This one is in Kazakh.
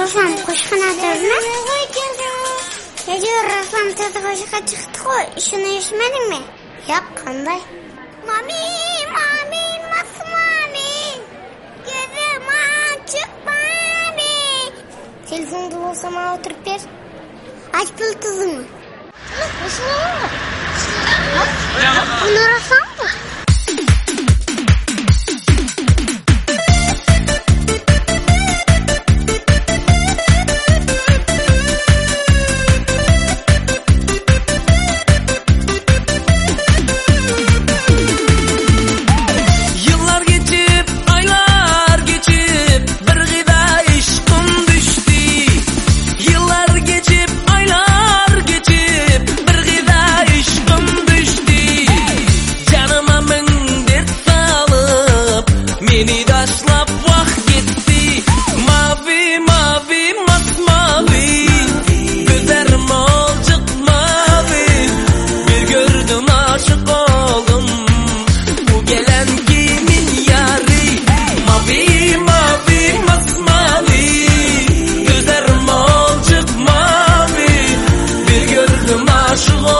Руслан, кочкана дөрме? Әйтеуір Руслан тәді шықты ғой. Ішмедің? Мами, мами, мас мами. Көзім ашық мами. Телефонды бер. Аш бұл ашық